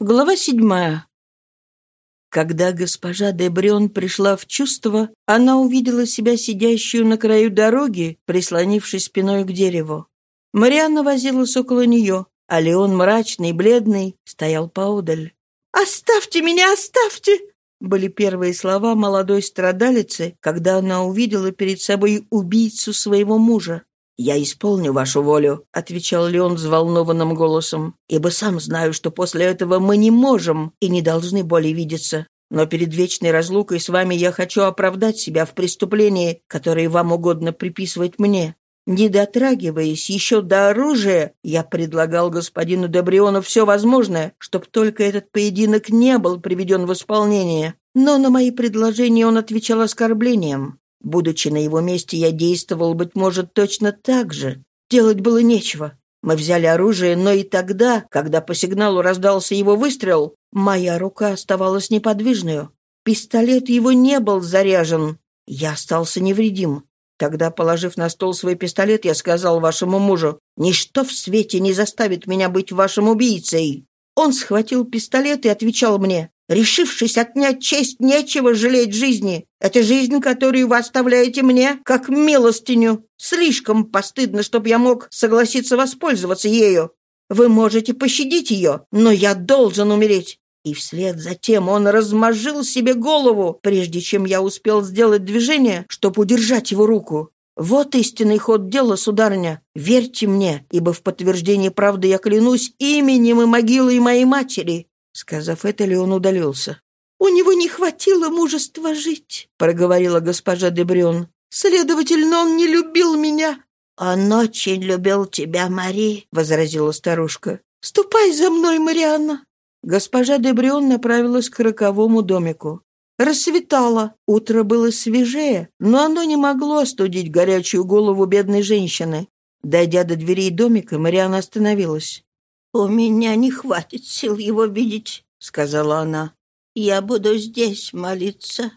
Глава седьмая. Когда госпожа де Брион пришла в чувство, она увидела себя сидящую на краю дороги, прислонившись спиной к дереву. Марианна возилась около нее, а Леон, мрачный и бледный, стоял поодаль. «Оставьте меня, оставьте!» были первые слова молодой страдалицы, когда она увидела перед собой убийцу своего мужа. «Я исполню вашу волю», — отвечал Леон взволнованным голосом, «ибо сам знаю, что после этого мы не можем и не должны более видеться. Но перед вечной разлукой с вами я хочу оправдать себя в преступлении, которое вам угодно приписывать мне. Не дотрагиваясь еще до оружия, я предлагал господину Добриону все возможное, чтобы только этот поединок не был приведен в исполнение. Но на мои предложения он отвечал оскорблением. Будучи на его месте, я действовал, быть может, точно так же. Делать было нечего. Мы взяли оружие, но и тогда, когда по сигналу раздался его выстрел, моя рука оставалась неподвижной. Пистолет его не был заряжен. Я остался невредим. Тогда, положив на стол свой пистолет, я сказал вашему мужу, «Ничто в свете не заставит меня быть вашим убийцей». Он схватил пистолет и отвечал мне, Решившись отнять честь, нечего жалеть жизни. Это жизнь, которую вы оставляете мне, как милостиню. Слишком постыдно, чтобы я мог согласиться воспользоваться ею. Вы можете пощадить ее, но я должен умереть». И вслед за тем он размажил себе голову, прежде чем я успел сделать движение, чтобы удержать его руку. Вот истинный ход дела, сударыня. Верьте мне, ибо в подтверждение правды я клянусь именем и могилой моей матери. Сказав это, Леон удалился. «У него не хватило мужества жить», — проговорила госпожа Дебрюн. «Следовательно, он не любил меня». «Он очень любил тебя, Мари», — возразила старушка. «Ступай за мной, Марианна». Госпожа Дебрион направилась к роковому домику. Рассветало, утро было свежее, но оно не могло остудить горячую голову бедной женщины. Дойдя до дверей домика, Марианна остановилась. «У меня не хватит сил его видеть», — сказала она. «Я буду здесь молиться».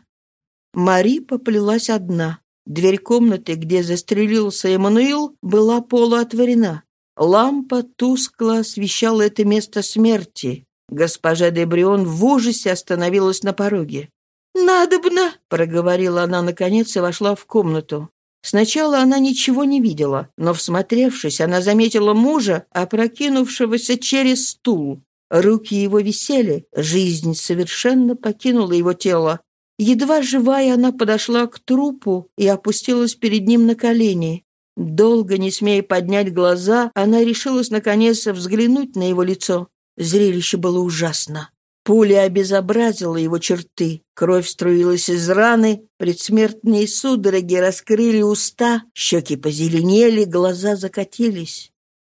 Мари поплелась одна. Дверь комнаты, где застрелился Эммануил, была полуотворена. Лампа тускло освещала это место смерти. Госпожа Дебрион в ужасе остановилась на пороге. «Надобно!» — проговорила она наконец и вошла в комнату. Сначала она ничего не видела, но, всмотревшись, она заметила мужа, опрокинувшегося через стул. Руки его висели, жизнь совершенно покинула его тело. Едва живая, она подошла к трупу и опустилась перед ним на колени. Долго не смея поднять глаза, она решилась, наконец, взглянуть на его лицо. Зрелище было ужасно. Пуля обезобразила его черты. Кровь струилась из раны, предсмертные судороги раскрыли уста, щеки позеленели, глаза закатились.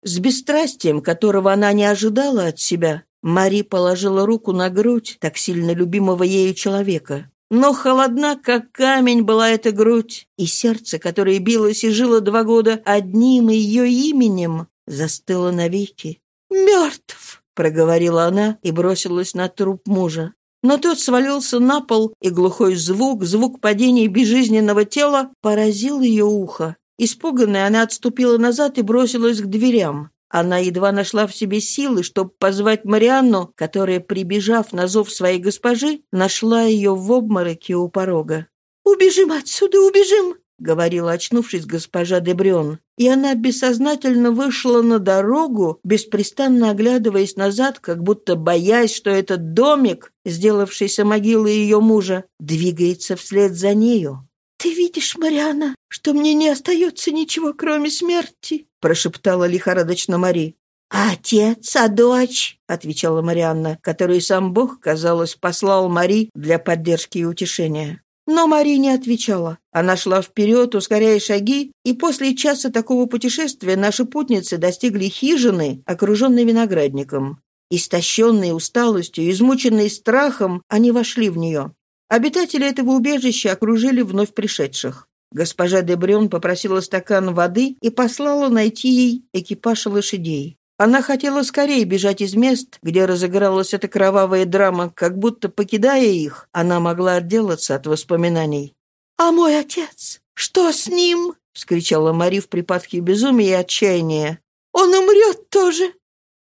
С бесстрастием, которого она не ожидала от себя, Мари положила руку на грудь так сильно любимого ею человека. Но холодна, как камень, была эта грудь, и сердце, которое билось и жило два года одним ее именем, застыло навеки. «Мертв!» Проговорила она и бросилась на труп мужа. Но тот свалился на пол, и глухой звук, звук падения безжизненного тела, поразил ее ухо. Испуганная, она отступила назад и бросилась к дверям. Она едва нашла в себе силы, чтобы позвать Марианну, которая, прибежав на зов своей госпожи, нашла ее в обмороке у порога. «Убежим отсюда, убежим!» — говорила, очнувшись госпожа Дебрён. И она бессознательно вышла на дорогу, беспрестанно оглядываясь назад, как будто боясь, что этот домик, сделавшийся могилой ее мужа, двигается вслед за нею. «Ты видишь, Мариана, что мне не остается ничего, кроме смерти», — прошептала лихорадочно Мари. «А отец, а дочь?» — отвечала Марианна, которую сам Бог, казалось, послал Мари для поддержки и утешения. Но Мари не отвечала. Она шла вперед, ускоряя шаги, и после часа такого путешествия наши путницы достигли хижины, окруженной виноградником. Истощенные усталостью, измученные страхом, они вошли в нее. Обитатели этого убежища окружили вновь пришедших. Госпожа Дебрён попросила стакан воды и послала найти ей экипаж лошадей. Она хотела скорее бежать из мест, где разыгралась эта кровавая драма, как будто, покидая их, она могла отделаться от воспоминаний. «А мой отец? Что с ним?» — вскричала Мари в припадке безумия и отчаяния. «Он умрет тоже!»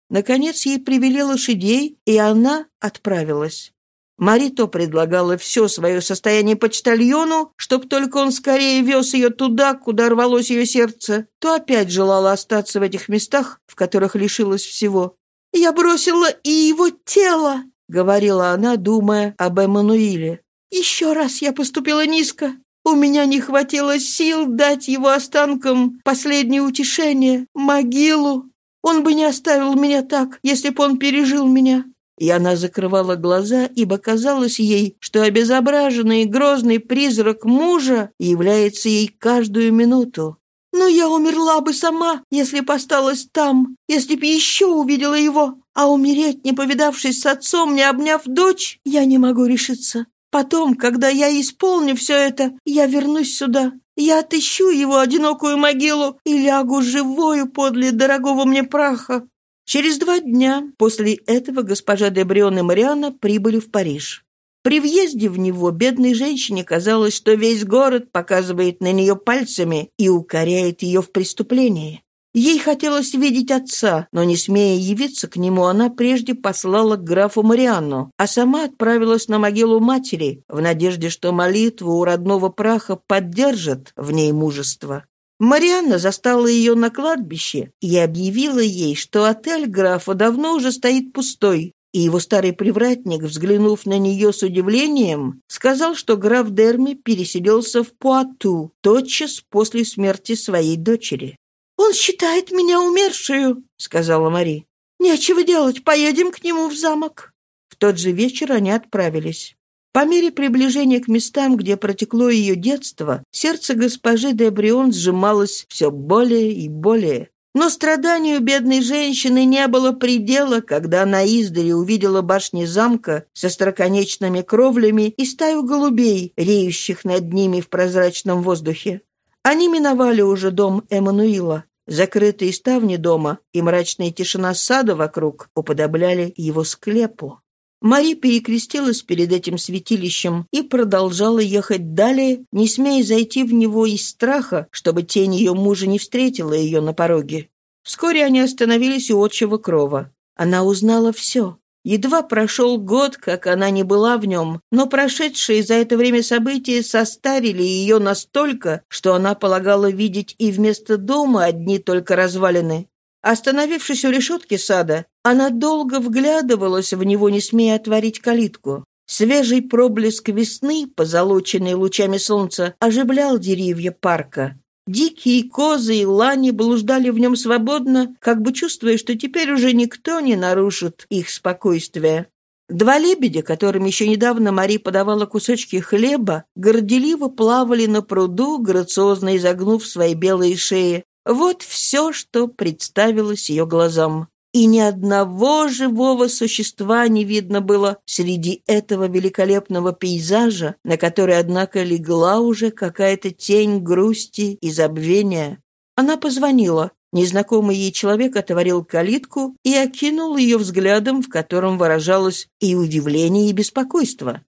Наконец ей привели лошадей, и она отправилась. Мари то предлагала все свое состояние почтальону, чтоб только он скорее вез ее туда, куда рвалось ее сердце, то опять желала остаться в этих местах, в которых лишилась всего. «Я бросила и его тело», — говорила она, думая об Эммануиле. «Еще раз я поступила низко. У меня не хватило сил дать его останкам последнее утешение, могилу. Он бы не оставил меня так, если бы он пережил меня. И она закрывала глаза, ибо казалось ей, что обезображенный и грозный призрак мужа является ей каждую минуту. «Но я умерла бы сама, если бы осталась там, если б еще увидела его. А умереть, не повидавшись с отцом, не обняв дочь, я не могу решиться. Потом, когда я исполню все это, я вернусь сюда. Я отыщу его одинокую могилу и лягу живою подле дорогого мне праха. Через два дня после этого госпожа Дебрион и Мариана прибыли в Париж. При въезде в него бедной женщине казалось, что весь город показывает на нее пальцами и укоряет ее в преступлении. Ей хотелось видеть отца, но, не смея явиться к нему, она прежде послала к графу Марианну, а сама отправилась на могилу матери в надежде, что молитву у родного праха поддержит в ней мужество. Марианна застала ее на кладбище и объявила ей, что отель графа давно уже стоит пустой, и его старый привратник, взглянув на нее с удивлением, сказал, что граф Дерми переселился в Пуату тотчас после смерти своей дочери. «Он считает меня умершую», — сказала Мари. «Нечего делать, поедем к нему в замок». В тот же вечер они отправились. По мере приближения к местам, где протекло ее детство, сердце госпожи де Брион сжималось все более и более. Но страданию бедной женщины не было предела, когда она издали увидела башни замка со строконечными кровлями и стаю голубей, реющих над ними в прозрачном воздухе. Они миновали уже дом Эммануила. Закрытые ставни дома и мрачная тишина сада вокруг уподобляли его склепу. Мари перекрестилась перед этим святилищем и продолжала ехать далее, не смея зайти в него из страха, чтобы тень ее мужа не встретила ее на пороге. Вскоре они остановились у отчего крова. Она узнала все. Едва прошел год, как она не была в нем, но прошедшие за это время события состарили ее настолько, что она полагала видеть и вместо дома одни только развалины. Остановившись у решетки сада, она долго вглядывалась в него, не смея отворить калитку. Свежий проблеск весны, позолоченный лучами солнца, оживлял деревья парка. Дикие козы и лани блуждали в нем свободно, как бы чувствуя, что теперь уже никто не нарушит их спокойствие. Два лебедя, которым еще недавно Мари подавала кусочки хлеба, горделиво плавали на пруду, грациозно изогнув свои белые шеи. Вот все, что представилось ее глазам. И ни одного живого существа не видно было среди этого великолепного пейзажа, на который, однако, легла уже какая-то тень грусти и забвения. Она позвонила. Незнакомый ей человек отворил калитку и окинул ее взглядом, в котором выражалось и удивление, и беспокойство.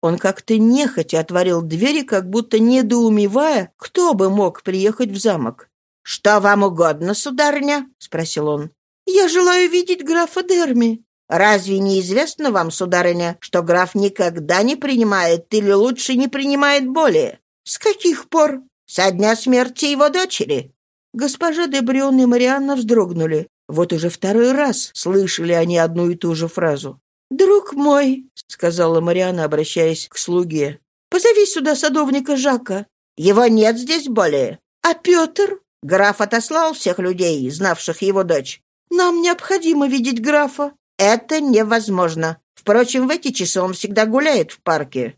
Он как-то нехотя отворил двери, как будто недоумевая, кто бы мог приехать в замок. «Что вам угодно, сударыня?» — спросил он. «Я желаю видеть графа Дерми». «Разве не известно вам, сударыня, что граф никогда не принимает или лучше не принимает более?» «С каких пор?» «Со дня смерти его дочери». Госпожа де Брион и Марианна вздрогнули. Вот уже второй раз слышали они одну и ту же фразу. «Друг мой», — сказала Марианна, обращаясь к слуге, — «позови сюда садовника Жака». «Его нет здесь более». «А Петр?» Граф отослал всех людей, знавших его дочь. Нам необходимо видеть графа. Это невозможно. Впрочем, в эти часы он всегда гуляет в парке.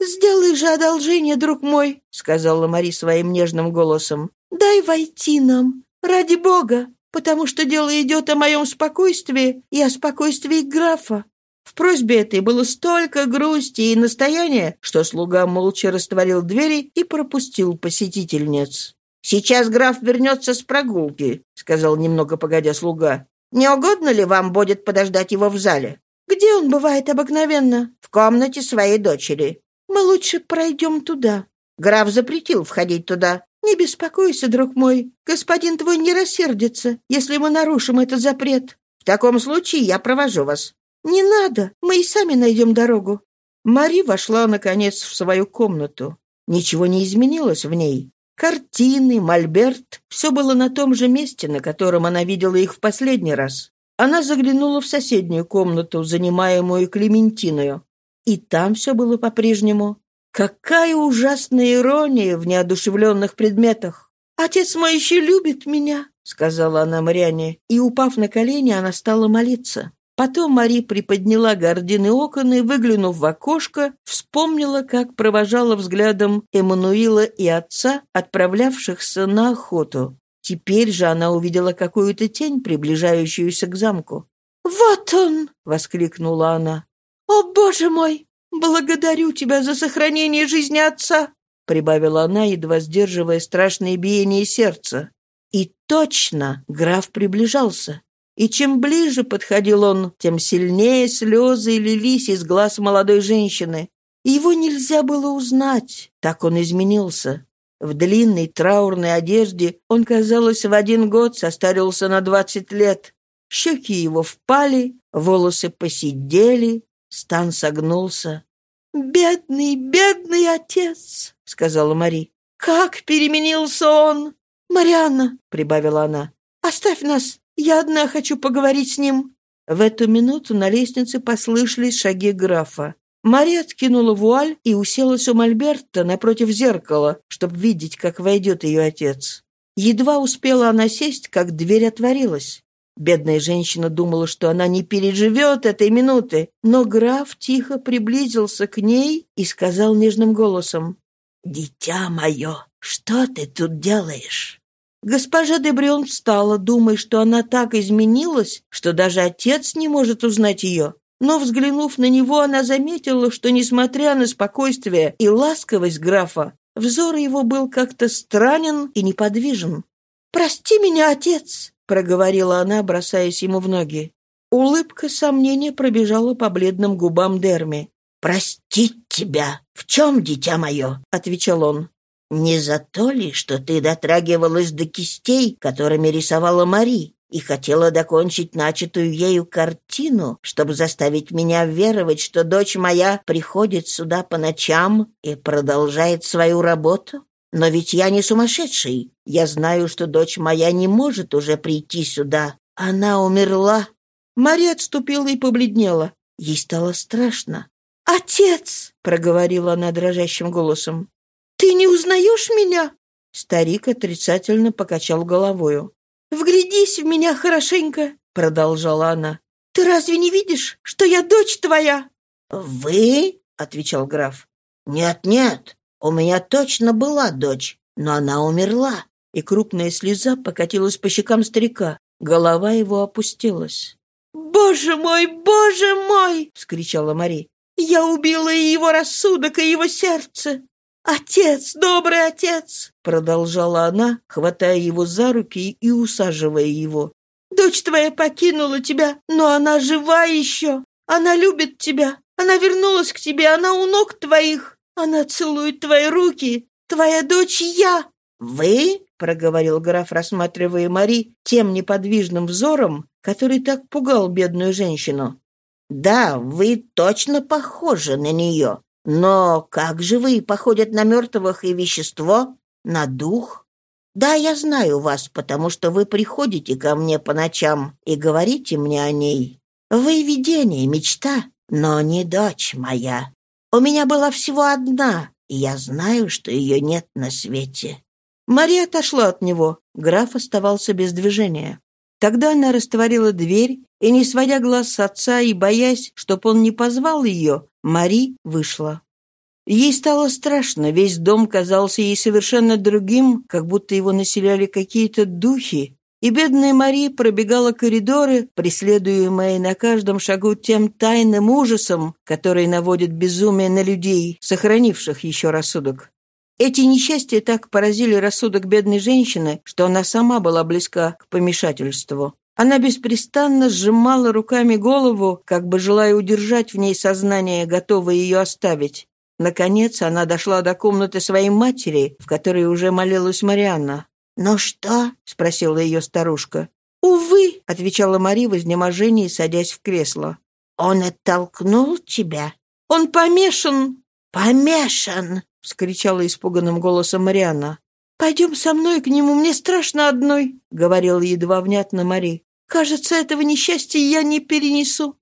«Сделай же одолжение, друг мой», — сказала Мари своим нежным голосом. «Дай войти нам, ради бога, потому что дело идет о моем спокойствии и о спокойствии графа». В просьбе этой было столько грусти и настояния, что слуга молча растворил двери и пропустил посетительниц. «Сейчас граф вернется с прогулки», — сказал немного погодя слуга. «Не угодно ли вам будет подождать его в зале?» «Где он бывает обыкновенно?» «В комнате своей дочери». «Мы лучше пройдем туда». Граф запретил входить туда. «Не беспокойся, друг мой. Господин твой не рассердится, если мы нарушим этот запрет. В таком случае я провожу вас». «Не надо, мы и сами найдем дорогу». Мари вошла, наконец, в свою комнату. Ничего не изменилось в ней. Картины, мольберт — все было на том же месте, на котором она видела их в последний раз. Она заглянула в соседнюю комнату, занимаемую Клементиною. И там все было по-прежнему. Какая ужасная ирония в неодушевленных предметах! «Отец мой еще любит меня», — сказала она Мариане, и, упав на колени, она стала молиться. Потом Мари приподняла гордины окон и, выглянув в окошко, вспомнила, как провожала взглядом Эммануила и отца, отправлявшихся на охоту. Теперь же она увидела какую-то тень, приближающуюся к замку. «Вот он!» — воскликнула она. «О, боже мой! Благодарю тебя за сохранение жизни отца!» — прибавила она, едва сдерживая страшное биение сердца. И точно граф приближался. И чем ближе подходил он, тем сильнее слезы лились из глаз молодой женщины. Его нельзя было узнать, так он изменился. В длинной траурной одежде он, казалось, в один год состарился на двадцать лет. Щеки его впали, волосы посидели, стан согнулся. «Бедный, бедный отец!» — сказала Мари. «Как переменился он!» «Марианна!» — прибавила она. «Оставь нас! Я одна хочу поговорить с ним!» В эту минуту на лестнице послышались шаги графа. Мария откинула вуаль и уселась у Мольберта напротив зеркала, чтобы видеть, как войдет ее отец. Едва успела она сесть, как дверь отворилась. Бедная женщина думала, что она не переживет этой минуты, но граф тихо приблизился к ней и сказал нежным голосом, «Дитя мое, что ты тут делаешь?» Госпожа Дебрион встала, думая, что она так изменилась, что даже отец не может узнать ее. Но, взглянув на него, она заметила, что, несмотря на спокойствие и ласковость графа, взор его был как-то странен и неподвижен. «Прости меня, отец!» — проговорила она, бросаясь ему в ноги. Улыбка сомнения пробежала по бледным губам Дерми. «Простить тебя! В чем, дитя мое?» — отвечал он. «Не за то ли, что ты дотрагивалась до кистей, которыми рисовала Мари?» и хотела докончить начатую ею картину, чтобы заставить меня веровать, что дочь моя приходит сюда по ночам и продолжает свою работу? Но ведь я не сумасшедший. Я знаю, что дочь моя не может уже прийти сюда. Она умерла». Мария отступила и побледнела. Ей стало страшно. «Отец!» — проговорила она дрожащим голосом. «Ты не узнаешь меня?» Старик отрицательно покачал головою. «Вглядись в меня хорошенько», — продолжала она. «Ты разве не видишь, что я дочь твоя?» «Вы?» — отвечал граф. «Нет-нет, у меня точно была дочь, но она умерла». И крупная слеза покатилась по щекам старика. Голова его опустилась. «Боже мой, боже мой!» — вскричала Мари. «Я убила и его рассудок, и его сердце. «Отец, добрый отец!» — продолжала она, хватая его за руки и усаживая его. «Дочь твоя покинула тебя, но она жива еще. Она любит тебя. Она вернулась к тебе, она у ног твоих. Она целует твои руки. Твоя дочь я». «Вы?» — проговорил граф, рассматривая Мари тем неподвижным взором, который так пугал бедную женщину. «Да, вы точно похожи на нее. Но как живые походят на мертвых и вещество, на дух? Да, я знаю вас, потому что вы приходите ко мне по ночам и говорите мне о ней. Вы видение, мечта, но не дочь моя. У меня была всего одна, и я знаю, что ее нет на свете». Мария отошла от него. Граф оставался без движения. Тогда она растворила дверь и, не сводя глаз с отца и боясь, чтоб он не позвал ее, Мари вышла. Ей стало страшно, весь дом казался ей совершенно другим, как будто его населяли какие-то духи, и бедная Мари пробегала коридоры, преследуемая на каждом шагу тем тайным ужасом, который наводит безумие на людей, сохранивших еще рассудок. Эти несчастья так поразили рассудок бедной женщины, что она сама была близка к помешательству. Она беспрестанно сжимала руками голову, как бы желая удержать в ней сознание, готовое ее оставить. Наконец она дошла до комнаты своей матери, в которой уже молилась Марианна. «Ну что?» — спросила ее старушка. «Увы», — отвечала Мари в изнеможении, садясь в кресло. «Он оттолкнул тебя?» «Он помешан!» «Помешан!» — вскричала испуганным голосом Марианна. «Пойдем со мной к нему, мне страшно одной», — говорила едва внятно Мари. «Кажется, этого несчастья я не перенесу».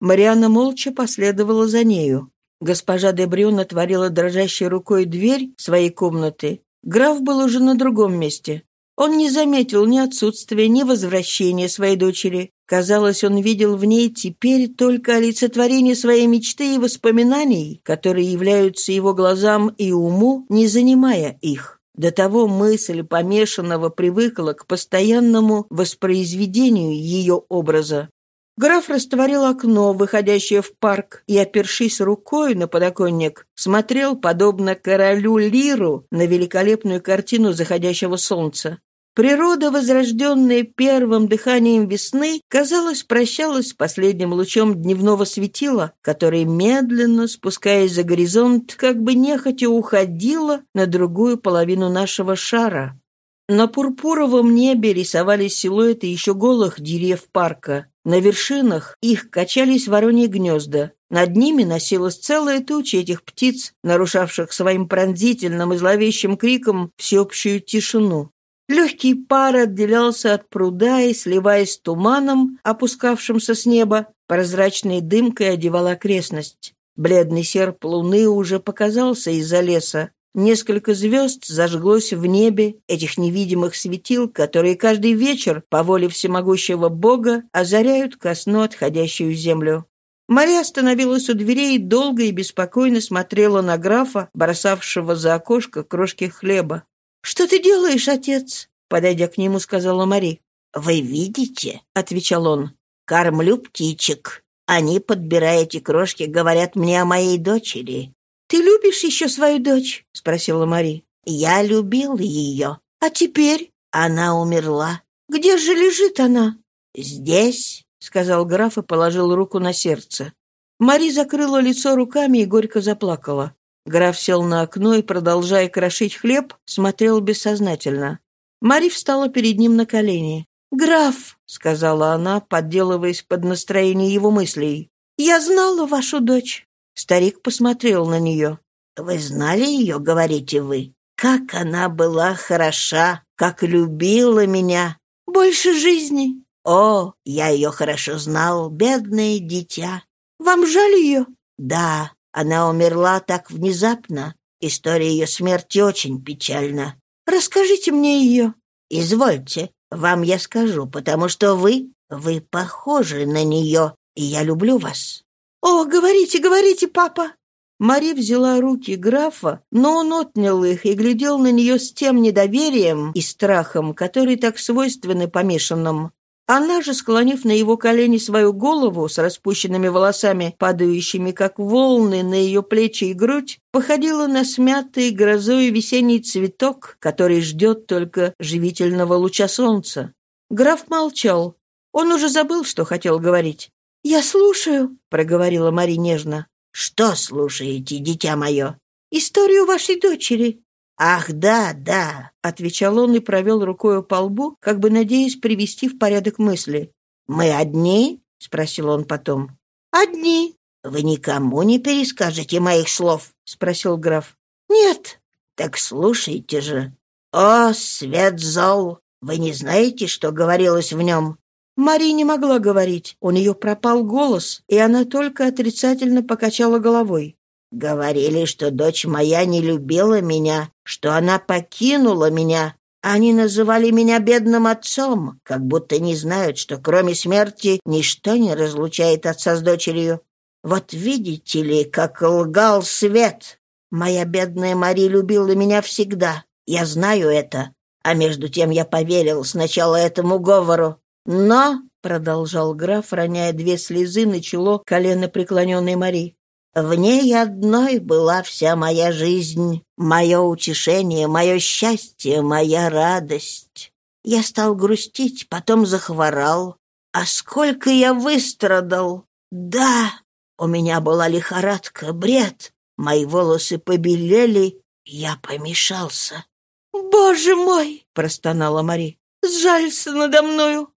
Марианна молча последовала за нею. Госпожа де Брюн отворила дрожащей рукой дверь своей комнаты. Граф был уже на другом месте. Он не заметил ни отсутствия, ни возвращения своей дочери. Казалось, он видел в ней теперь только олицетворение своей мечты и воспоминаний, которые являются его глазам и уму, не занимая их. До того мысль помешанного привыкла к постоянному воспроизведению ее образа. Граф растворил окно, выходящее в парк, и, опершись рукой на подоконник, смотрел, подобно королю Лиру, на великолепную картину заходящего солнца. Природа, возрожденная первым дыханием весны, казалось, прощалась с последним лучом дневного светила, который, медленно спускаясь за горизонт, как бы нехотя уходила на другую половину нашего шара. На пурпуровом небе рисовались силуэты еще голых деревьев парка. На вершинах их качались вороньи гнезда. Над ними носилась целая туча этих птиц, нарушавших своим пронзительным и зловещим криком всеобщую тишину. Легкий пар отделялся от пруда и, сливаясь туманом, опускавшимся с неба, прозрачной дымкой одевал окрестность. Бледный серп луны уже показался из-за леса. Несколько звезд зажглось в небе, этих невидимых светил, которые каждый вечер, по воле всемогущего Бога, озаряют ко сну отходящую землю. Мария остановилась у дверей и долго и беспокойно смотрела на графа, бросавшего за окошко крошки хлеба. «Что ты делаешь, отец?» Подойдя к нему, сказала Мари. «Вы видите?» — отвечал он. «Кормлю птичек. Они, подбирая эти крошки, говорят мне о моей дочери». «Ты любишь еще свою дочь?» — спросила Мари. «Я любил ее. А теперь?» «Она умерла». «Где же лежит она?» «Здесь», — сказал граф и положил руку на сердце. Мари закрыла лицо руками и горько заплакала. Граф сел на окно и, продолжая крошить хлеб, смотрел бессознательно. Мари встала перед ним на колени. «Граф», — сказала она, подделываясь под настроение его мыслей, — «я знала вашу дочь». Старик посмотрел на нее. «Вы знали ее, говорите вы? Как она была хороша, как любила меня. Больше жизни». «О, я ее хорошо знал, бедное дитя». «Вам жаль ее?» «Да, она умерла так внезапно. История ее смерти очень печальна. Расскажите мне ее». «Извольте, вам я скажу, потому что вы, вы похожи на нее, и я люблю вас». «О, говорите, говорите, папа!» Мари взяла руки графа, но он отнял их и глядел на нее с тем недоверием и страхом, который так свойственны помешанным. Она же, склонив на его колени свою голову с распущенными волосами, падающими как волны на ее плечи и грудь, походила на смятый грозой весенний цветок, который ждет только живительного луча солнца. Граф молчал. Он уже забыл, что хотел говорить. «Я слушаю», — проговорила Мари нежно. «Что слушаете, дитя мое?» «Историю вашей дочери». «Ах, да, да», — отвечал он и провел рукой по лбу, как бы надеясь привести в порядок мысли. «Мы одни?» — спросил он потом. «Одни». «Вы никому не перескажете моих слов?» — спросил граф. «Нет». «Так слушайте же. О, свет зол! Вы не знаете, что говорилось в нем?» Мария не могла говорить. У нее пропал голос, и она только отрицательно покачала головой. Говорили, что дочь моя не любила меня, что она покинула меня. Они называли меня бедным отцом, как будто не знают, что кроме смерти ничто не разлучает отца с дочерью. Вот видите ли, как лгал свет. Моя бедная Мари любила меня всегда. Я знаю это. А между тем я поверил сначала этому говору. Но, — продолжал граф, роняя две слезы на чело колено преклоненной Мари, в ней одной была вся моя жизнь, мое утешение, мое счастье, моя радость. Я стал грустить, потом захворал. А сколько я выстрадал! Да, у меня была лихорадка, бред. Мои волосы побелели, я помешался. «Боже мой!» — простонала Мари. «Сжалься надо мною!»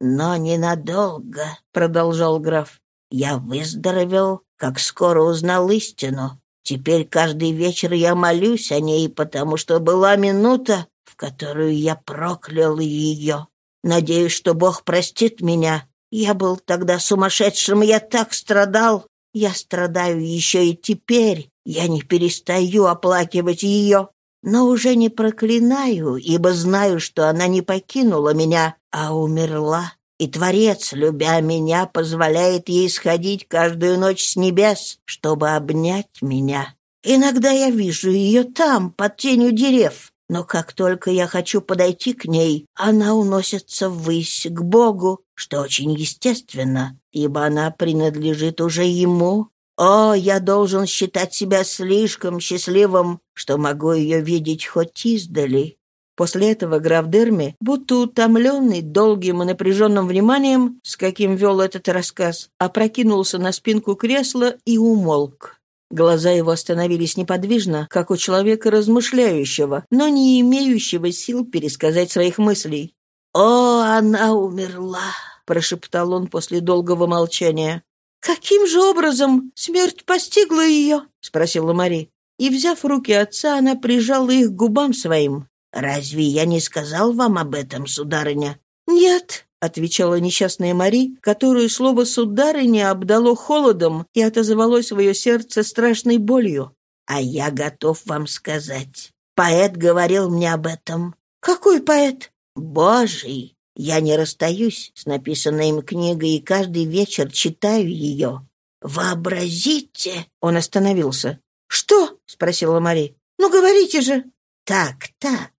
но ненадолго», — продолжал граф. «Я выздоровел, как скоро узнал истину. Теперь каждый вечер я молюсь о ней, потому что была минута, в которую я проклял ее. Надеюсь, что Бог простит меня. Я был тогда сумасшедшим, я так страдал. Я страдаю еще и теперь. Я не перестаю оплакивать ее, но уже не проклинаю, ибо знаю, что она не покинула меня, а умерла. И Творец, любя меня, позволяет ей сходить каждую ночь с небес, чтобы обнять меня. Иногда я вижу ее там, под тенью дерев, но как только я хочу подойти к ней, она уносится ввысь, к Богу, что очень естественно, ибо она принадлежит уже Ему. О, я должен считать себя слишком счастливым, что могу ее видеть хоть издали. После этого граф Дерми, будто утомленный долгим и напряженным вниманием, с каким вел этот рассказ, опрокинулся на спинку кресла и умолк. Глаза его остановились неподвижно, как у человека размышляющего, но не имеющего сил пересказать своих мыслей. «О, она умерла!» — прошептал он после долгого молчания. «Каким же образом смерть постигла ее?» — спросила Мари. И, взяв руки отца, она прижала их к губам своим. «Разве я не сказал вам об этом, сударыня?» «Нет», — отвечала несчастная Мари, которую слово «сударыня» обдало холодом и отозвалось в ее сердце страшной болью. «А я готов вам сказать. Поэт говорил мне об этом». «Какой поэт?» «Божий. Я не расстаюсь с написанной им книгой и каждый вечер читаю ее. Вообразите!» Он остановился. «Что?» — спросила Мари. «Ну, говорите же!» «Так, так.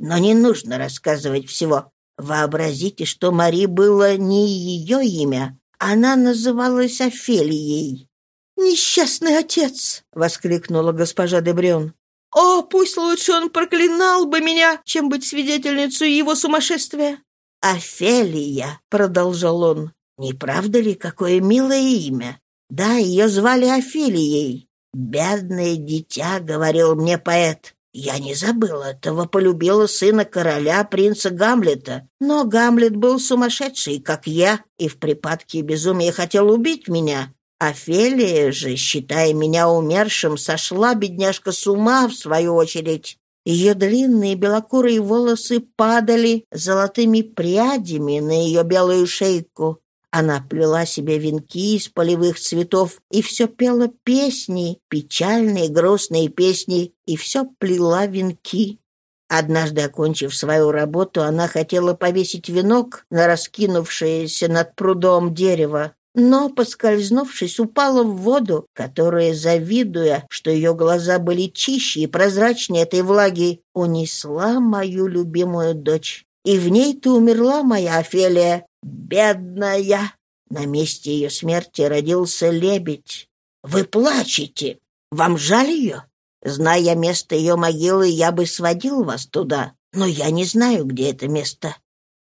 Но не нужно рассказывать всего. Вообразите, что Мари было не ее имя. Она называлась Офелией. «Несчастный отец!» — воскликнула госпожа Дебрюн. «О, пусть лучше он проклинал бы меня, чем быть свидетельницей его сумасшествия!» «Офелия!» — продолжал он. «Не правда ли, какое милое имя? Да, ее звали Офелией. «Бедное дитя», — говорил мне поэт. Я не забыл этого, полюбила сына короля, принца Гамлета. Но Гамлет был сумасшедший, как я, и в припадке безумия хотел убить меня. Офелия же, считая меня умершим, сошла, бедняжка, с ума, в свою очередь. Ее длинные белокурые волосы падали золотыми прядями на ее белую шейку. Она плела себе венки из полевых цветов и все пела песни, печальные, грустные песни, и все плела венки. Однажды, окончив свою работу, она хотела повесить венок на раскинувшееся над прудом дерево, но, поскользнувшись, упала в воду, которая, завидуя, что ее глаза были чище и прозрачнее этой влаги, унесла мою любимую дочь. И в ней-то умерла моя Офелия, Бедная! На месте ее смерти родился лебедь. Вы плачете. Вам жаль ее? Зная место ее могилы, я бы сводил вас туда, но я не знаю, где это место».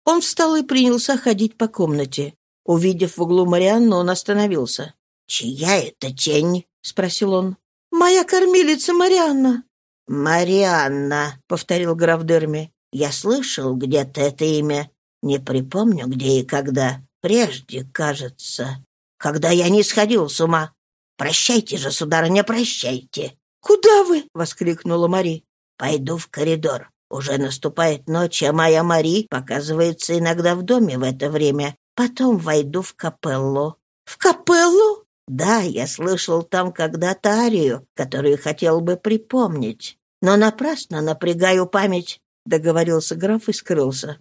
Он встал и принялся ходить по комнате. Увидев в углу Марианну, он остановился. «Чья это тень?» — спросил он. «Моя кормилица Марианна». «Марианна», — повторил граф Дерми. «Я слышал где-то это имя. Не припомню, где и когда. Прежде, кажется. Когда я не сходил с ума. Прощайте же, сударыня, прощайте. «Куда вы?» — воскликнула Мари. «Пойду в коридор. Уже наступает ночь, а моя Мари показывается иногда в доме в это время. Потом войду в капеллу». «В капеллу?» «Да, я слышал там когда-то арию, которую хотел бы припомнить. Но напрасно напрягаю память», — договорился граф и скрылся.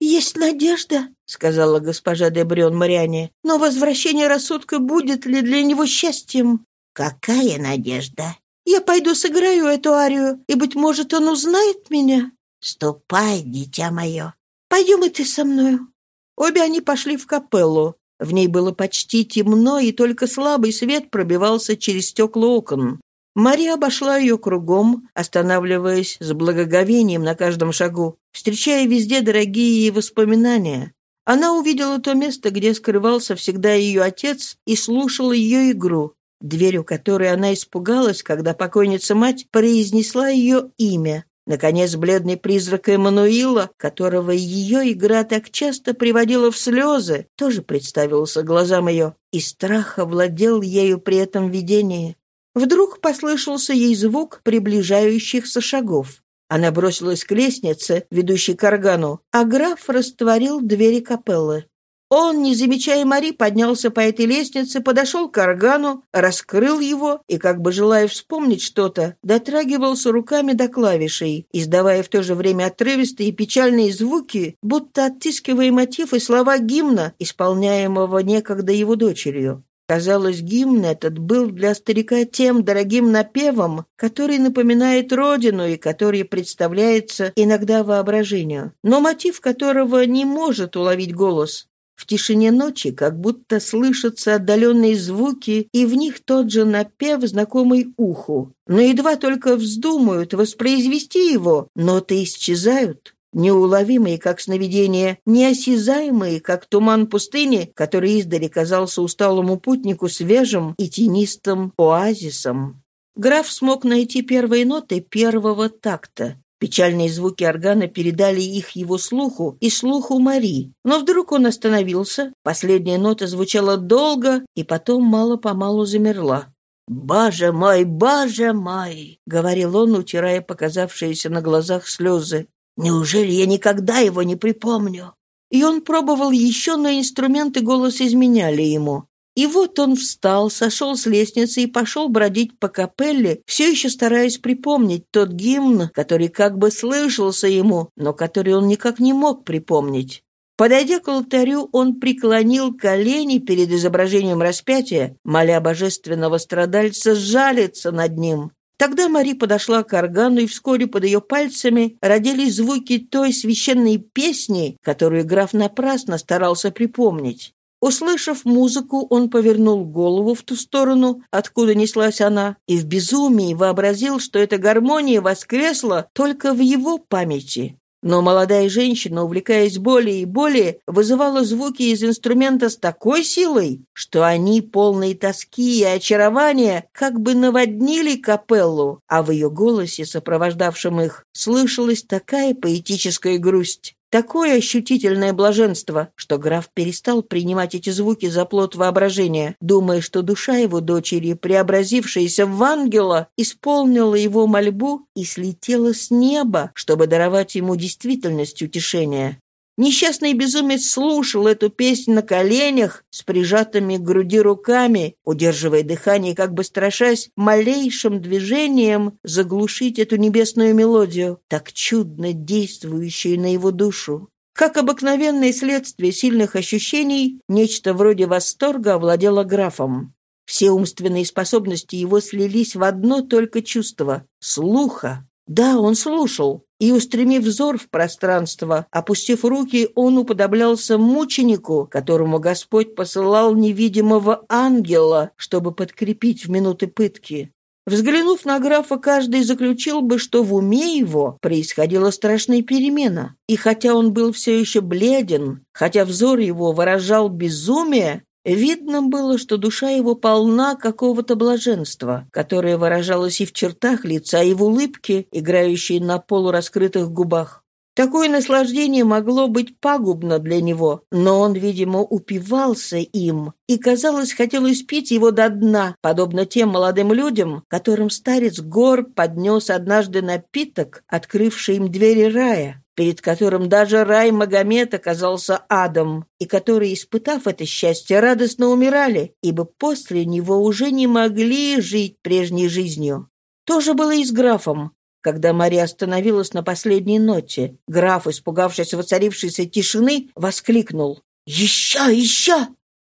«Есть надежда», — сказала госпожа де Брён Мариане, «но возвращение рассудка будет ли для него счастьем?» «Какая надежда?» «Я пойду сыграю эту арию, и, быть может, он узнает меня». «Ступай, дитя мое». «Пойдем и ты со мною». Обе они пошли в капеллу. В ней было почти темно, и только слабый свет пробивался через стекла окон. Мария обошла ее кругом, останавливаясь с благоговением на каждом шагу, встречая везде дорогие ей воспоминания. Она увидела то место, где скрывался всегда ее отец, и слушала ее игру, дверью которой она испугалась, когда покойница-мать произнесла ее имя. Наконец, бледный призрак Эммануила, которого ее игра так часто приводила в слезы, тоже представился глазам ее, и страх овладел ею при этом видении. Вдруг послышался ей звук приближающихся шагов. Она бросилась к лестнице, ведущей к органу, а граф растворил двери капеллы. Он, не замечая Мари, поднялся по этой лестнице, подошел к органу, раскрыл его и, как бы желая вспомнить что-то, дотрагивался руками до клавишей, издавая в то же время отрывистые и печальные звуки, будто оттискивая мотив и слова гимна, исполняемого некогда его дочерью. Казалось, гимн этот был для старика тем дорогим напевом, который напоминает родину и который представляется иногда воображению, но мотив которого не может уловить голос. В тишине ночи как будто слышатся отдаленные звуки, и в них тот же напев, знакомый уху. Но едва только вздумают воспроизвести его, ноты исчезают. Неуловимые, как сновидение, неосязаемые, как туман пустыни, который издали казался усталому путнику свежим и тенистым оазисом. Граф смог найти первые ноты первого такта. Печальные звуки органа передали их его слуху и слуху Мари. Но вдруг он остановился, последняя нота звучала долго и потом мало-помалу замерла. «Боже мой, боже мой!» — говорил он, утирая показавшиеся на глазах слезы. «Неужели я никогда его не припомню?» И он пробовал еще, но инструменты голос изменяли ему. И вот он встал, сошел с лестницы и пошел бродить по капелле, все еще стараясь припомнить тот гимн, который как бы слышался ему, но который он никак не мог припомнить. Подойдя к алтарю, он преклонил колени перед изображением распятия, моля божественного страдальца сжалиться над ним. Тогда Мари подошла к органу, и вскоре под ее пальцами родились звуки той священной песни, которую граф напрасно старался припомнить. Услышав музыку, он повернул голову в ту сторону, откуда неслась она, и в безумии вообразил, что эта гармония воскресла только в его памяти. Но молодая женщина, увлекаясь более и более, вызывала звуки из инструмента с такой силой, что они, полные тоски и очарования, как бы наводнили капеллу, а в ее голосе, сопровождавшем их, слышалась такая поэтическая грусть. Такое ощутительное блаженство, что граф перестал принимать эти звуки за плод воображения, думая, что душа его дочери, преобразившаяся в ангела, исполнила его мольбу и слетела с неба, чтобы даровать ему действительность утешения. Несчастный безумец слушал эту песнь на коленях с прижатыми к груди руками, удерживая дыхание, как бы страшась малейшим движением заглушить эту небесную мелодию, так чудно действующую на его душу. Как обыкновенное следствие сильных ощущений, нечто вроде восторга овладело графом. Все умственные способности его слились в одно только чувство — слуха. Да, он слушал, и, устремив взор в пространство, опустив руки, он уподоблялся мученику, которому Господь посылал невидимого ангела, чтобы подкрепить в минуты пытки. Взглянув на графа, каждый заключил бы, что в уме его происходила страшная перемена. И хотя он был все еще бледен, хотя взор его выражал безумие, Видно было, что душа его полна какого-то блаженства, которое выражалось и в чертах лица, и в улыбке, играющей на полураскрытых губах. Такое наслаждение могло быть пагубно для него, но он, видимо, упивался им и, казалось, хотел испить его до дна, подобно тем молодым людям, которым старец гор поднес однажды напиток, открывший им двери рая перед которым даже рай Магомед оказался адом, и которые, испытав это счастье, радостно умирали, ибо после него уже не могли жить прежней жизнью. То же было и с графом. Когда Мария остановилась на последней ноте, граф, испугавшись воцарившейся тишины, воскликнул «Еще, еще!»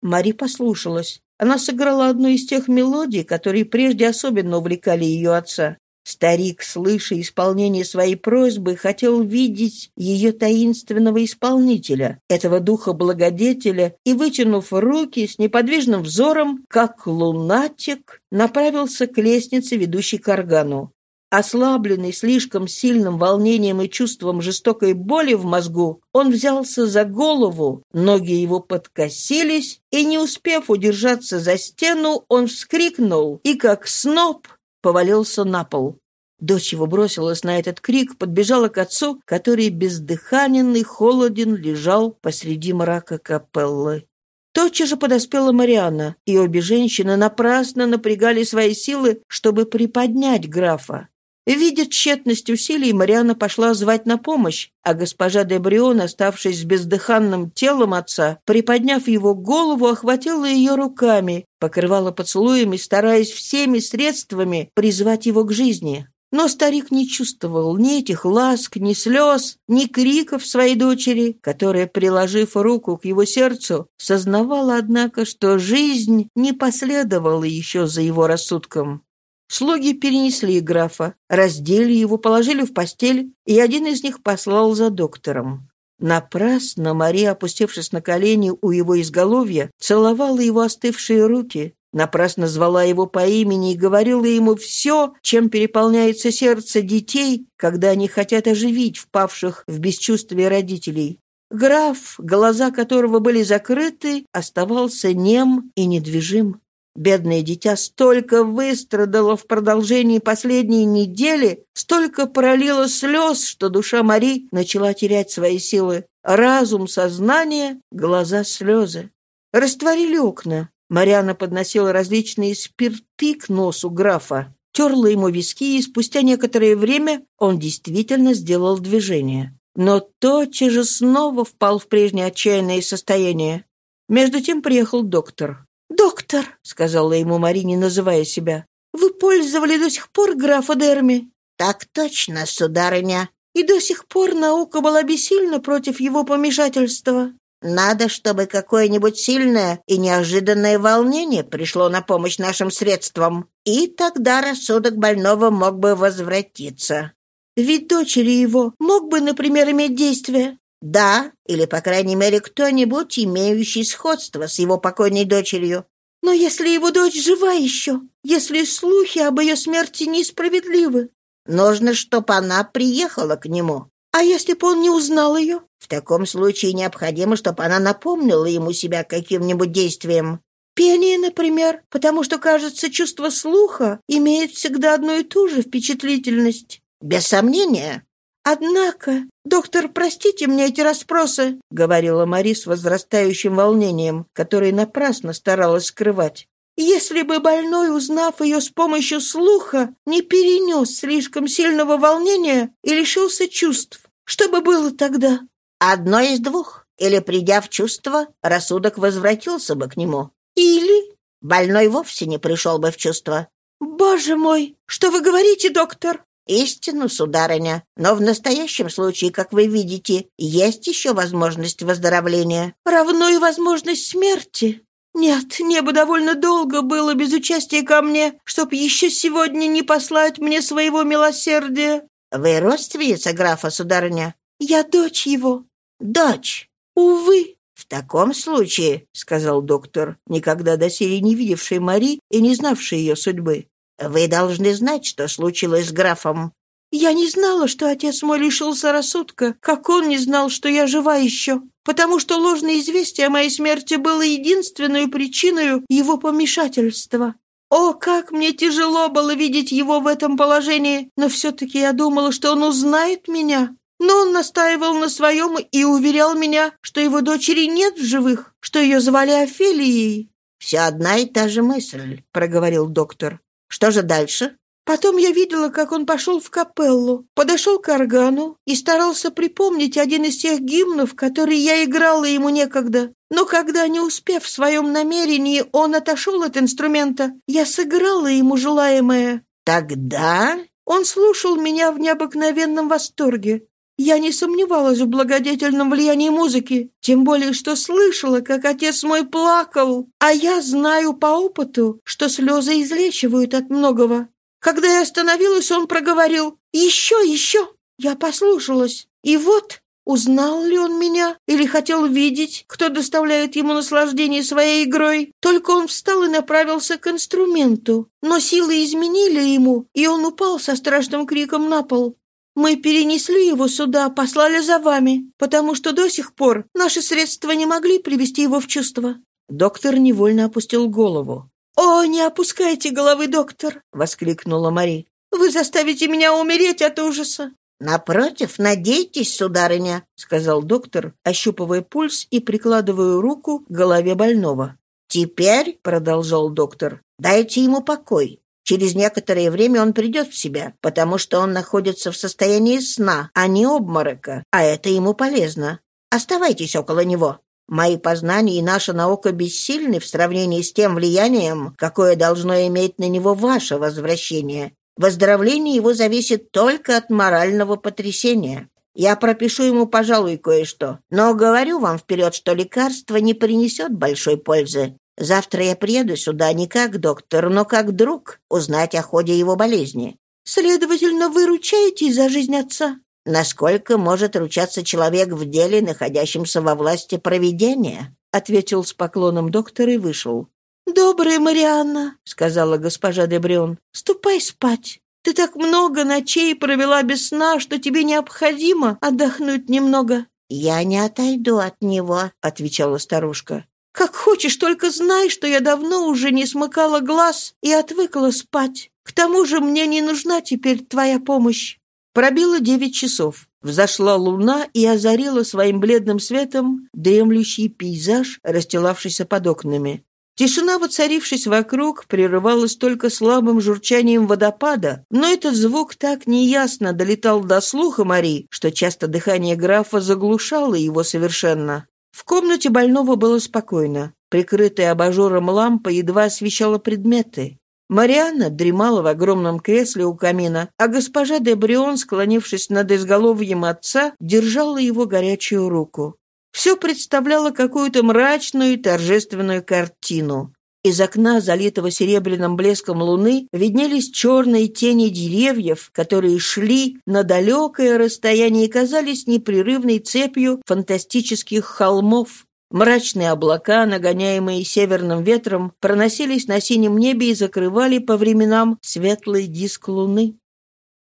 Мари послушалась. Она сыграла одну из тех мелодий, которые прежде особенно увлекали ее отца. Старик, слыша исполнение своей просьбы, хотел видеть ее таинственного исполнителя, этого духа-благодетеля, и, вытянув руки с неподвижным взором, как лунатик, направился к лестнице, ведущей к органу. Ослабленный слишком сильным волнением и чувством жестокой боли в мозгу, он взялся за голову, ноги его подкосились, и, не успев удержаться за стену, он вскрикнул и, как сноп, повалился на пол. Дочь его бросилась на этот крик, подбежала к отцу, который бездыханен и холоден лежал посреди мрака капеллы. Тотчас же подоспела Марианна, и обе женщины напрасно напрягали свои силы, чтобы приподнять графа. Видя тщетность усилий, Марианна пошла звать на помощь, а госпожа де Брион, оставшись с бездыханным телом отца, приподняв его голову, охватила ее руками, покрывала поцелуями, стараясь всеми средствами призвать его к жизни. Но старик не чувствовал ни этих ласк, ни слез, ни криков своей дочери, которая, приложив руку к его сердцу, сознавала, однако, что жизнь не последовала еще за его рассудком. Слуги перенесли графа, раздели его, положили в постель, и один из них послал за доктором. Напрасно Мария, опустившись на колени у его изголовья, целовала его остывшие руки, напрасно звала его по имени и говорила ему все, чем переполняется сердце детей, когда они хотят оживить впавших в бесчувствие родителей. Граф, глаза которого были закрыты, оставался нем и недвижим. Бедное дитя столько выстрадало в продолжении последней недели, столько пролило слез, что душа Мари начала терять свои силы. Разум, сознание, глаза, слезы. Растворили окна. Мариана подносила различные спирты к носу графа, терла ему виски, и спустя некоторое время он действительно сделал движение. Но тотчас же снова впал в прежнее отчаянное состояние. Между тем приехал доктор. «Доктор», — сказала ему Мари, не называя себя, — «вы пользовали до сих пор графа Дерми?» «Так точно, сударыня». «И до сих пор наука была бессильна против его помешательства?» «Надо, чтобы какое-нибудь сильное и неожиданное волнение пришло на помощь нашим средствам, и тогда рассудок больного мог бы возвратиться». «Ведь дочери его мог бы, например, иметь действие?» Да, или, по крайней мере, кто-нибудь, имеющий сходство с его покойной дочерью. Но если его дочь жива еще, если слухи об ее смерти несправедливы, нужно, чтобы она приехала к нему. А если бы он не узнал ее? В таком случае необходимо, чтобы она напомнила ему себя каким-нибудь действием. Пение, например, потому что, кажется, чувство слуха имеет всегда одну и ту же впечатлительность. Без сомнения. «Однако, доктор, простите мне эти расспросы», — говорила Мари с возрастающим волнением, которое напрасно старалась скрывать. «Если бы больной, узнав ее с помощью слуха, не перенес слишком сильного волнения и лишился чувств, что бы было тогда?» «Одно из двух. Или, придя в чувство, рассудок возвратился бы к нему. Или...» «Больной вовсе не пришел бы в чувство». «Боже мой! Что вы говорите, доктор?» «Истину, сударыня, но в настоящем случае, как вы видите, есть еще возможность выздоровления». «Равно и возможность смерти?» «Нет, небо довольно долго было без участия ко мне, чтоб еще сегодня не послать мне своего милосердия». «Вы родственница графа, сударыня?» «Я дочь его». «Дочь?» «Увы». «В таком случае», — сказал доктор, никогда доселе не видевший Мари и не знавший ее судьбы, вы должны знать, что случилось с графом». «Я не знала, что отец мой лишился рассудка, как он не знал, что я жива еще, потому что ложное известие о моей смерти было единственной причиной его помешательства. О, как мне тяжело было видеть его в этом положении, но все-таки я думала, что он узнает меня. Но он настаивал на своем и уверял меня, что его дочери нет в живых, что ее звали Офелией». «Все одна и та же мысль», — проговорил доктор. Что же дальше? Потом я видела, как он пошел в капеллу, подошел к органу и старался припомнить один из тех гимнов, которые я играла ему некогда. Но когда, не успев в своем намерении, он отошел от инструмента, я сыграла ему желаемое. Тогда он слушал меня в необыкновенном восторге. Я не сомневалась в благодетельном влиянии музыки, тем более что слышала, как отец мой плакал, а я знаю по опыту, что слезы излечивают от многого. Когда я остановилась, он проговорил «Еще, еще!» Я послушалась. И вот, узнал ли он меня или хотел видеть, кто доставляет ему наслаждение своей игрой, только он встал и направился к инструменту. Но силы изменили ему, и он упал со страшным криком на пол. Мы перенесли его сюда, послали за вами, потому что до сих пор наши средства не могли привести его в чувство». Доктор невольно опустил голову. «О, не опускайте головы, доктор!» — воскликнула Мари. Вы заставите меня умереть от ужаса!» «Напротив, надейтесь, сударыня», — сказал доктор, ощупывая пульс и прикладывая руку к голове больного. «Теперь», — продолжал доктор, — «дайте ему покой. Через некоторое время он придет в себя, потому что он находится в состоянии сна, а не обморока, а это ему полезно. Оставайтесь около него. Мои познания и наша наука бессильны в сравнении с тем влиянием, какое должно иметь на него ваше возвращение. Выздоровление его зависит только от морального потрясения. Я пропишу ему, пожалуй, кое-что. Но говорю вам вперед, что лекарство не принесет большой пользы. Завтра я приеду сюда не как доктор, но как друг, узнать о ходе его болезни. Следовательно, вы ручаетесь за жизнь отца? Насколько может ручаться человек в деле, находящемся во власти провидения? Ответил с поклоном доктор и вышел. «Добрая Марианна», — сказала госпожа Дебрион, — «ступай спать. Ты так много ночей провела без сна, что тебе необходимо отдохнуть немного». «Я не отойду от него», — отвечала старушка. «Как хочешь, только знай, что я давно уже не смыкала глаз и отвыкла спать. К тому же мне не нужна теперь твоя помощь». Пробило девять часов. Взошла луна и озарила своим бледным светом дремлющий пейзаж, расстилавшийся под окнами. Тишина, воцарившись вокруг, прерывалась только слабым журчанием водопада, но этот звук так неясно долетал до слуха Мари, что часто дыхание графа заглушало его совершенно. В комнате больного было спокойно. Прикрытая абажуром лампа едва освещала предметы. Марианна дремала в огромном кресле у камина, а госпожа де Брион, склонившись над изголовьем отца, держала его горячую руку. Все представляло какую-то мрачную и торжественную картину. Из окна, залитого серебряным блеском луны, виднелись черные тени деревьев, которые шли на далекое расстояние и казались непрерывной цепью фантастических холмов. Мрачные облака, нагоняемые северным ветром, проносились на синем небе и закрывали по временам светлый диск луны.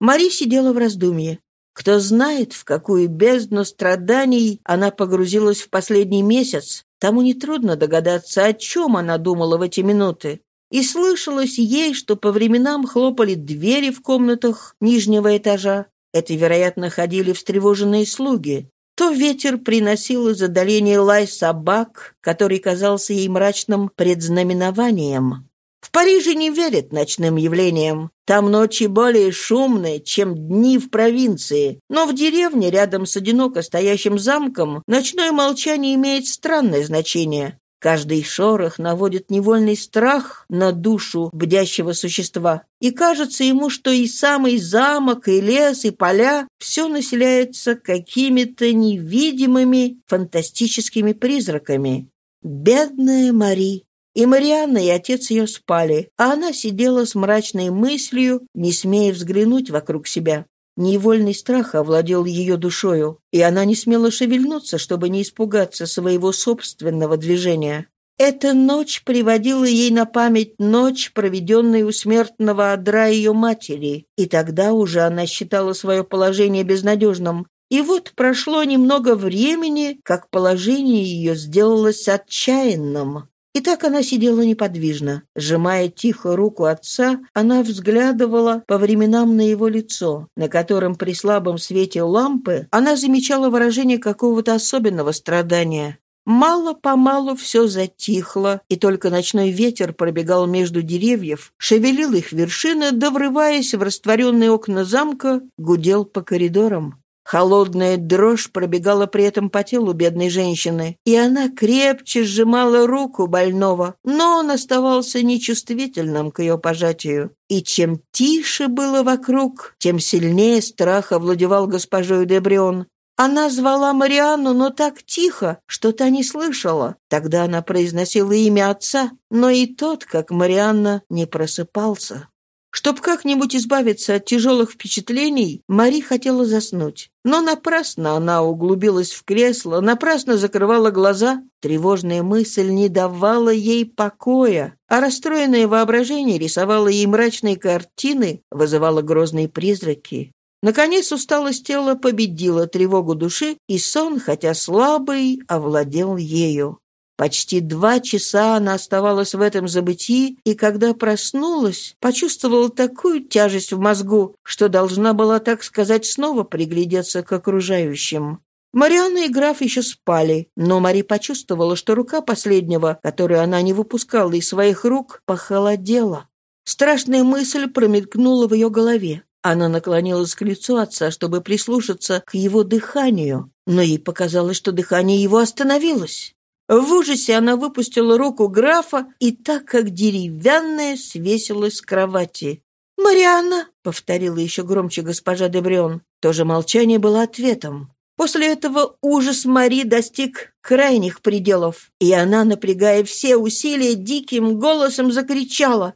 Мари сидела в раздумье. Кто знает, в какую бездну страданий она погрузилась в последний месяц, тому нетрудно догадаться, о чем она думала в эти минуты. И слышалось ей, что по временам хлопали двери в комнатах нижнего этажа. Это, вероятно, ходили встревоженные слуги. То ветер приносил из отдаления лай собак, который казался ей мрачным предзнаменованием. В Париже не верят ночным явлениям. Там ночи более шумные, чем дни в провинции. Но в деревне, рядом с одиноко стоящим замком, ночное молчание имеет странное значение. Каждый шорох наводит невольный страх на душу бдящего существа. И кажется ему, что и самый замок, и лес, и поля – все населяется какими-то невидимыми фантастическими призраками. Бедная Мари! И Марианна, и отец ее спали, а она сидела с мрачной мыслью, не смея взглянуть вокруг себя. Невольный страх овладел ее душою, и она не смела шевельнуться, чтобы не испугаться своего собственного движения. Эта ночь приводила ей на память ночь, проведенная у смертного одра ее матери, и тогда уже она считала свое положение безнадежным. И вот прошло немного времени, как положение ее сделалось отчаянным. И так она сидела неподвижно. Сжимая тихо руку отца, она взглядывала по временам на его лицо, на котором при слабом свете лампы она замечала выражение какого-то особенного страдания. Мало-помалу все затихло, и только ночной ветер пробегал между деревьев, шевелил их вершины, да, врываясь в растворенные окна замка, гудел по коридорам. Холодная дрожь пробегала при этом по телу бедной женщины, и она крепче сжимала руку больного, но он оставался нечувствительным к ее пожатию. И чем тише было вокруг, тем сильнее страх овладевал госпожой Дебрион. Она звала Марианну, но так тихо, что та не слышала. Тогда она произносила имя отца, но и тот, как Марианна, не просыпался. Чтоб как-нибудь избавиться от тяжелых впечатлений, Мари хотела заснуть. Но напрасно она углубилась в кресло, напрасно закрывала глаза. Тревожная мысль не давала ей покоя, а расстроенное воображение рисовало ей мрачные картины, вызывало грозные призраки. Наконец усталость тела победила тревогу души, и сон, хотя слабый, овладел ею. Почти два часа она оставалась в этом забытии, и когда проснулась, почувствовала такую тяжесть в мозгу, что должна была, так сказать, снова приглядеться к окружающим. Марианна и граф еще спали, но Мари почувствовала, что рука последнего, которую она не выпускала из своих рук, похолодела. Страшная мысль промелькнула в ее голове. Она наклонилась к лицу отца, чтобы прислушаться к его дыханию, но ей показалось, что дыхание его остановилось. В ужасе она выпустила руку графа и так как деревянная свесилась с кровати. «Марианна!» — повторила еще громче госпожа Дебрион. Тоже молчание было ответом. После этого ужас Мари достиг крайних пределов, и она, напрягая все усилия, диким голосом закричала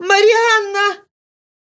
«Марианна!»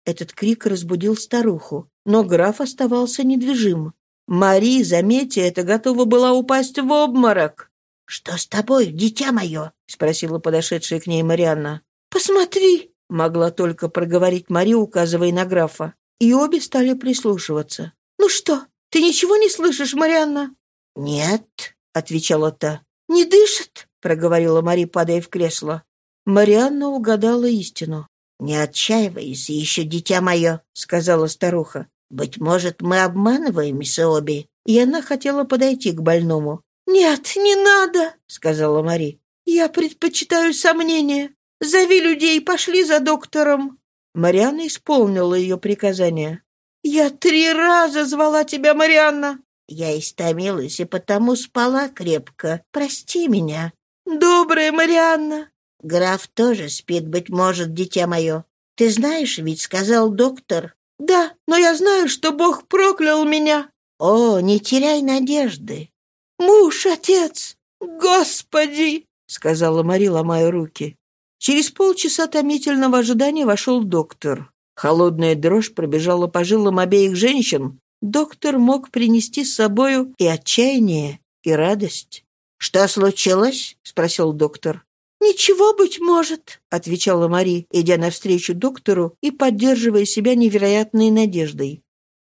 Этот крик разбудил старуху, но граф оставался недвижим. Мари, заметя это, готова была упасть в обморок. «Что с тобой, дитя мое?» — спросила подошедшая к ней Марианна. «Посмотри!» — могла только проговорить Мари, указывая на графа. И обе стали прислушиваться. «Ну что, ты ничего не слышишь, Марианна?» «Нет», — отвечала та. «Не дышит?» — проговорила Мари, падая в кресло. Марианна угадала истину. «Не отчаивайся еще, дитя мое», — сказала старуха. «Быть может, мы обманываемся обе». И она хотела подойти к больному. «Нет, не надо», — сказала Мари. «Я предпочитаю сомнения. Зови людей, пошли за доктором». Марианна исполнила ее приказание. «Я три раза звала тебя, Марианна!» «Я истомилась и потому спала крепко. Прости меня». «Добрая Марианна!» «Граф тоже спит, быть может, дитя мое. Ты знаешь, ведь сказал доктор». «Да, но я знаю, что Бог проклял меня». «О, не теряй надежды». «Муж, отец! Господи!» — сказала Мари, ломая руки. Через полчаса томительного ожидания вошел доктор. Холодная дрожь пробежала по жилам обеих женщин. Доктор мог принести с собою и отчаяние, и радость. «Что случилось?» — спросил доктор. «Ничего, быть может», — отвечала Мари, идя навстречу доктору и поддерживая себя невероятной надеждой.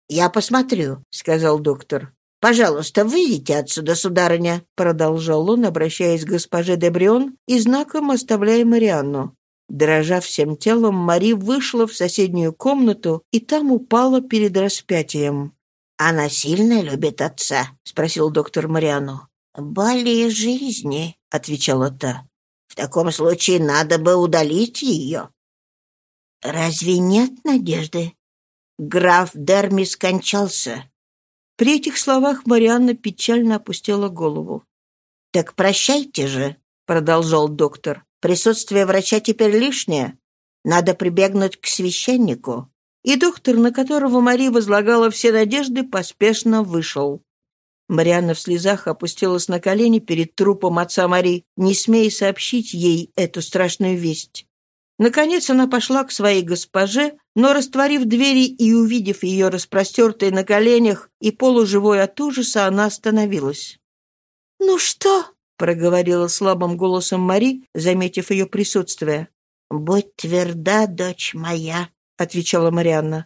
«Я посмотрю», — сказал доктор. «Пожалуйста, выйдите отсюда, сударыня», — продолжал он, обращаясь к госпоже Дебрион и знаком оставляя Марианну. Дрожа всем телом, Мари вышла в соседнюю комнату и там упала перед распятием. «Она сильно любит отца?» — спросил доктор Мариану. «Более жизни», — отвечала та. «В таком случае надо бы удалить ее». «Разве нет надежды?» Граф Дерми скончался. При этих словах Марианна печально опустила голову. «Так прощайте же», — продолжал доктор. Присутствие врача теперь лишнее. Надо прибегнуть к священнику». И доктор, на которого Мари возлагала все надежды, поспешно вышел. Марианна в слезах опустилась на колени перед трупом отца Мари, не смея сообщить ей эту страшную весть. Наконец она пошла к своей госпоже, но, растворив двери и увидев ее распростертой на коленях и полуживой от ужаса, она остановилась. «Ну что?» проговорила слабым голосом Мари, заметив ее присутствие. «Будь тверда, дочь моя», — отвечала Марианна.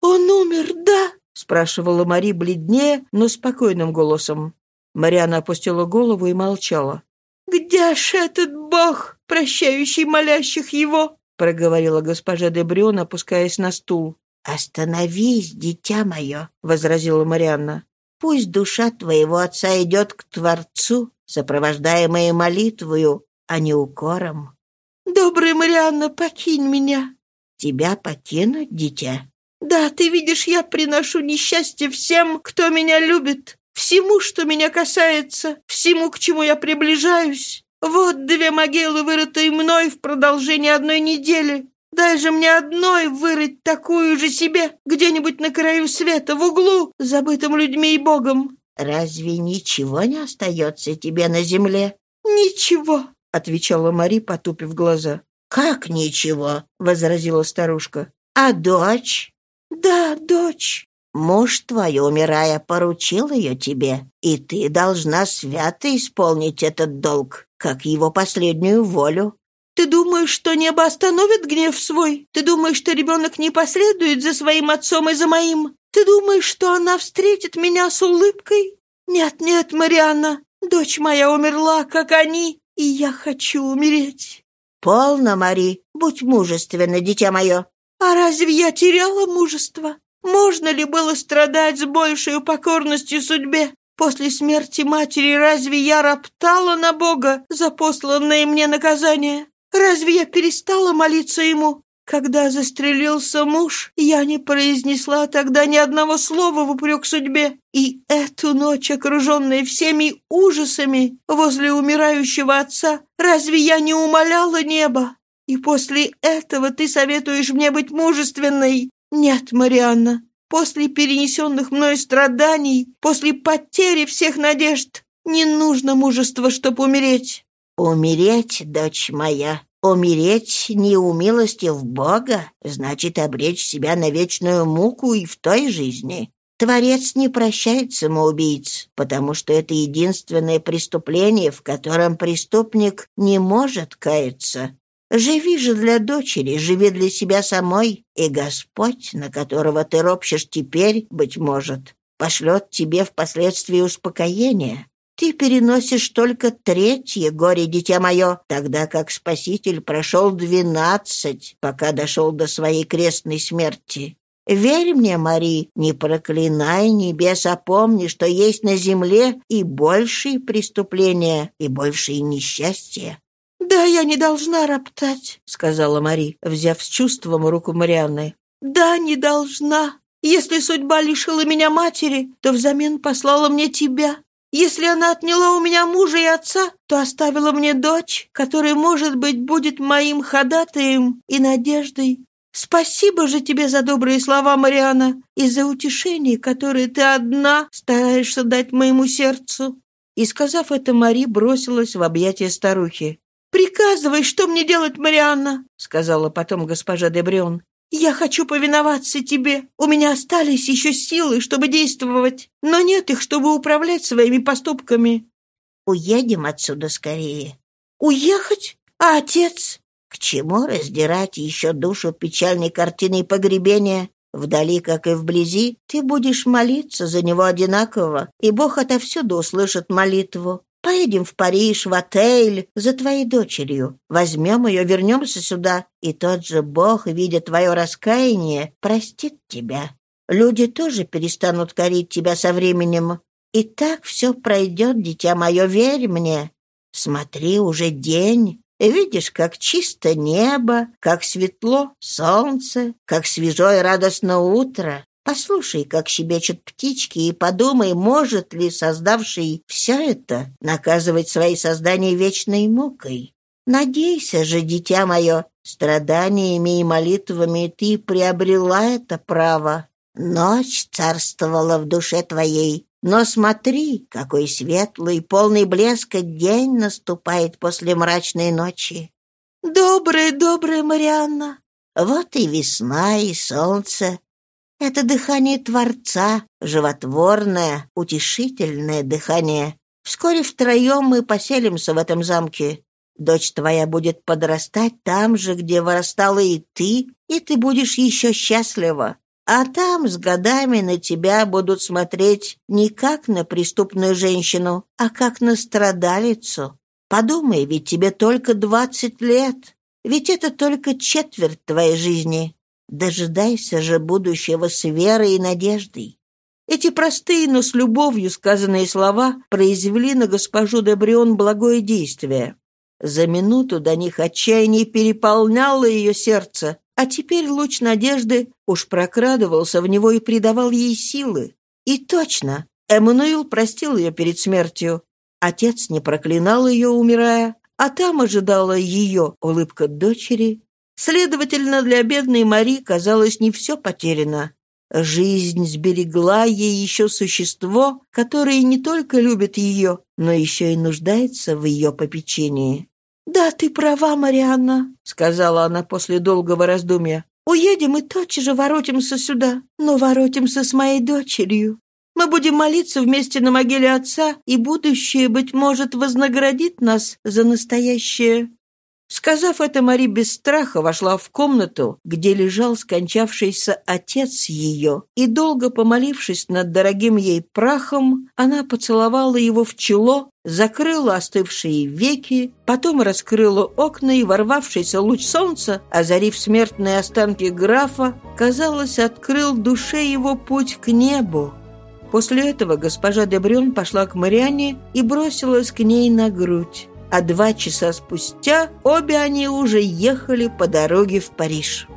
«Он умер, да?» — спрашивала Мари бледнее, но спокойным голосом. Марианна опустила голову и молчала. «Где ж этот бог, прощающий молящих его?» — проговорила госпожа де Брюн, опускаясь на стул. «Остановись, дитя мое», — возразила Марианна. «Пусть душа твоего отца идет к Творцу, сопровождаемые молитвою, а не укором. «Добрая Марианна, покинь меня!» «Тебя покинуть, дитя?» «Да, ты видишь, я приношу несчастье всем, кто меня любит, всему, что меня касается, всему, к чему я приближаюсь. Вот две могилы, вырытые мной в продолжении одной недели. Дай же мне одной вырыть такую же себе, где-нибудь на краю света, в углу, забытым людьми и Богом. «Разве ничего не остается тебе на земле?» «Ничего», — отвечала Мари, потупив глаза. «Как ничего?» — возразила старушка. «А дочь?» «Да, дочь». «Муж твой, умирая, поручил ее тебе, и ты должна свято исполнить этот долг, как его последнюю волю. Ты думаешь, что небо остановит гнев свой? Ты думаешь, что ребенок не последует за своим отцом и за моим? Ты думаешь, что она встретит меня с улыбкой? Нет, нет, Марианна, дочь моя умерла, как они. и я хочу умереть». «Полно, Мари, будь мужественна, дитя мое». «А разве я теряла мужество? Можно ли было страдать с большей покорностью судьбе? После смерти матери разве я роптала на Бога за посланное мне наказание? Разве я перестала молиться Ему? Когда застрелился муж, я не произнесла тогда ни одного слова в упрек судьбе. И эту ночь, окруженная всеми ужасами возле умирающего отца, разве я не умоляла небо? И после этого ты советуешь мне быть мужественной? Нет, Марианна, после перенесенных мной страданий, после потери всех надежд, не нужно мужества, чтобы умереть. «Умереть, дочь моя, Умереть, не умилостив Бога, значит обречь себя на вечную муку и в той жизни. Творец не прощает самоубийц, потому что это единственное преступление, в котором преступник не может каяться. Живи же для дочери, живи для себя самой, и Господь, на которого ты ропщешь теперь, быть может, пошлет тебе впоследствии успокоение. Ты переносишь только третье горе, дитя мое, тогда как Спаситель прошел двенадцать, пока дошел до своей крестной смерти. Верь мне, Мари, не проклинай небес, а помни, что есть на земле и большие преступления, и большие несчастья. «Да, я не должна роптать», — сказала Мари, взяв с чувством руку Марианны. «Да, не должна. Если судьба лишила меня матери, то взамен послала мне тебя. Если она отняла у меня мужа и отца, то оставила мне дочь, которая, может быть, будет моим ходатаем и надеждой. Спасибо же тебе за добрые слова, Мариана, и за утешение, которое ты одна стараешься дать моему сердцу». И, сказав это, Мари бросилась в объятия старухи. «Приказывай, что мне делать, Марианна?» — сказала потом госпожа Дебрион. «Я хочу повиноваться тебе. У меня остались еще силы, чтобы действовать, но нет их, чтобы управлять своими поступками». «Уедем отсюда скорее». «Уехать? А отец?» «К чему раздирать еще душу печальной картиной погребения? Вдали, как и вблизи, ты будешь молиться за него одинаково, и Бог отовсюду услышит молитву. Поедем в Париж, в отель, за твоей дочерью. Возьмем ее, вернемся сюда, и тот же Бог, видя твое раскаяние, простит тебя. Люди тоже перестанут корить тебя со временем. И так все пройдет, дитя мое, верь мне. Смотри, уже день. Видишь, как чисто небо, как светло солнце, как свежо и радостно утро. Послушай, как щебечут птички, и подумай, может ли создавший все это наказывать свои создания вечной мукой. Надейся же, дитя мое, страданиями и молитвами ты приобрела это право. Ночь царствовала в душе твоей, но смотри, какой светлый, полный блеска день наступает после мрачной ночи. Добрая, добрая Марианна. Вот и весна, и солнце, это дыхание Творца, животворное, утешительное дыхание. Вскоре втроем мы поселимся в этом замке. Дочь твоя будет подрастать там же, где вырастала и ты, и ты будешь еще счастлива. А там с годами на тебя будут смотреть не как на преступную женщину, а как на страдалицу. Подумай, ведь тебе только двадцать лет. Ведь это только четверть твоей жизни. Дожидайся же будущего с верой и надеждой. Эти простые, но с любовью сказанные слова произвели на госпожу Дебрион благое действие. За минуту до них отчаяние переполняло ее сердце, а теперь луч надежды уж прокрадывался в него и придавал ей силы. И точно, Эммануил простил ее перед смертью. Отец не проклинал ее, умирая, а там ожидала ее улыбка дочери Следовательно, для бедной Мари казалось не все потеряно. Жизнь сберегла ей еще существо, которое не только любит ее, но еще и нуждается в ее попечении. «Да, ты права, Марианна», — сказала она после долгого раздумья. «Уедем и тотчас же воротимся сюда, но воротимся с моей дочерью. Мы будем молиться вместе на могиле отца, и будущее, быть может, вознаградит нас за настоящее. Сказав это, Мари без страха вошла в комнату, где лежал скончавшийся отец ее, и, долго помолившись над дорогим ей прахом, она поцеловала его в чело, закрыла остывшие веки, потом раскрыла окна, и ворвавшийся луч солнца, озарив смертные останки графа, казалось, открыл душе его путь к небу. После этого госпожа Дебрюн пошла к Мариане и бросилась к ней на грудь а два часа спустя обе они уже ехали по дороге в Париж.